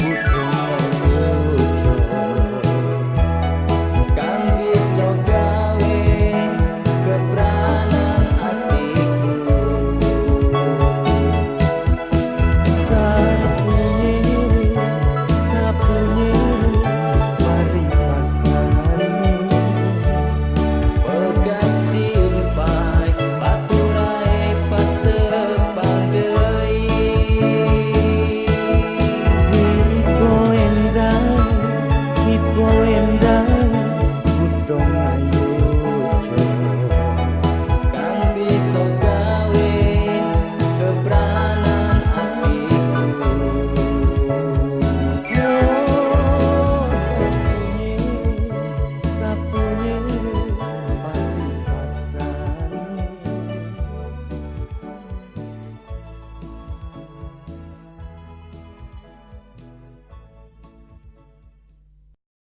So